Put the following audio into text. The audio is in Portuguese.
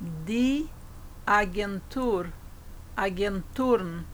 die Agentur, Agenturen